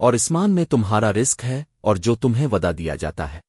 اور اسمان میں تمہارا رزق ہے اور جو تمہیں ودا دیا جاتا ہے۔